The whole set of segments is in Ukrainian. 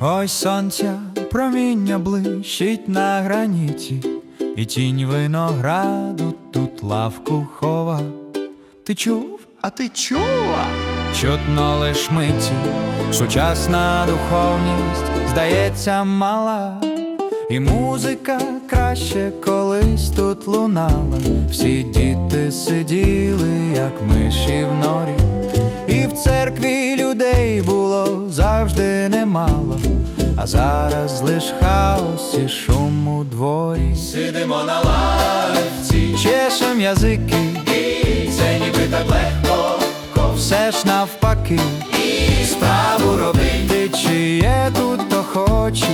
Ой, сонця проміння блищить на граніті, і тінь винограду тут лавку хова. Ти чув? А ти чула? Чутно лиш миті, сучасна духовність здається мала, і музика краще колись тут лунала. Всі діти сиділи, як миші в норі, і в церкві людей було завжди немало, а зараз лиш хаос і шум у дворі. Сидимо на лавці, чешем язики, і це ніби так легко. Все ж навпаки, і справу робити, чи є хоче,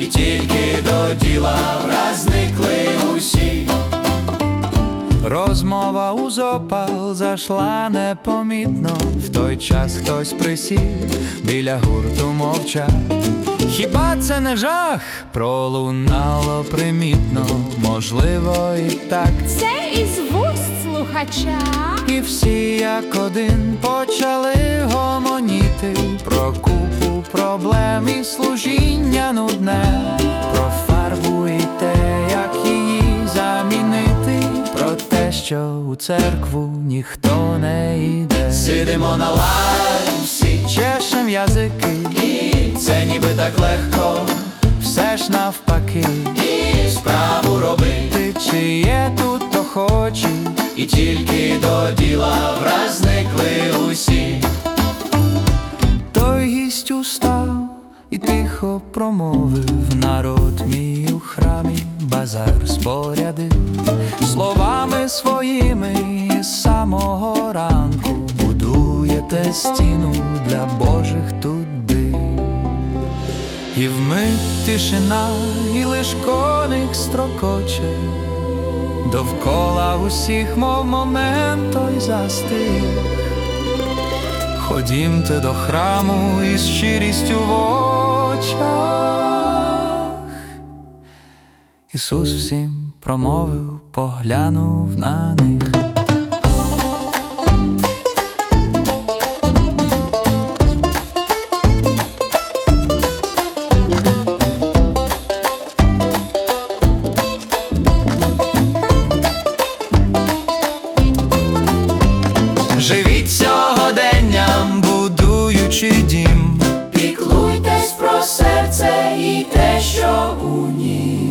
і тільки до діла враз зникли усі. Розмова у зопал зайшла непомітно, в той час хтось присів, біля гурту мовчав. Хіба це не жах? Пролунало примітно, можливо, і так. Це із вуст слухача. І всі як один почали проблем і служіння нудне, про фарбу і те, як її замінити, про те, що у церкву ніхто не йде. Сидимо на лавці, чешем язики, і це ніби так легко, все ж навпаки, і справу робити, чи є тут то хоче, і тільки до діла враз зникли усі. Той гість устав і тихо промовив народ мій у храмі, базар спорядив словами своїми із самого ранку будуєте стіну для Божих тут див. І вмить тишина, і лиш коник строкоче, довкола усіх, мов момент той застиг. Ходімте до храму із щирістю в Ісус всім промовив, поглянув на них. Живіть сьогоденням, будуючи дім. Піклуйтесь про серце і те, що у нім.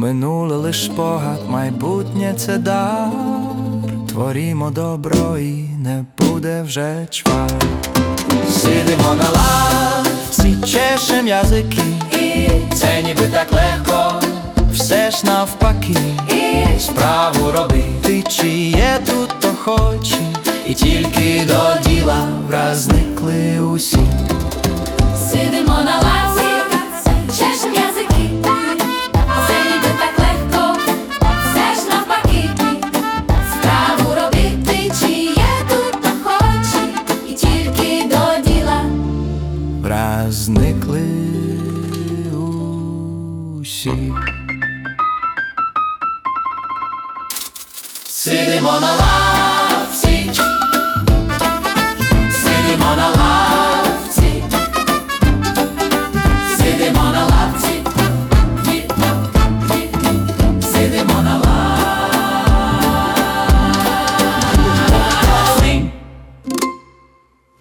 Минуле лиш спогад, майбутнє це дар. Творімо добро і не буде вже чвар. Сидимо на лавці, чешем язики, і це ніби так легко, все ж навпаки, і справу робити, чи є тут то хоче, і тільки до діла враз зникли усі. Сидимо на лавці, Сидимо на лаві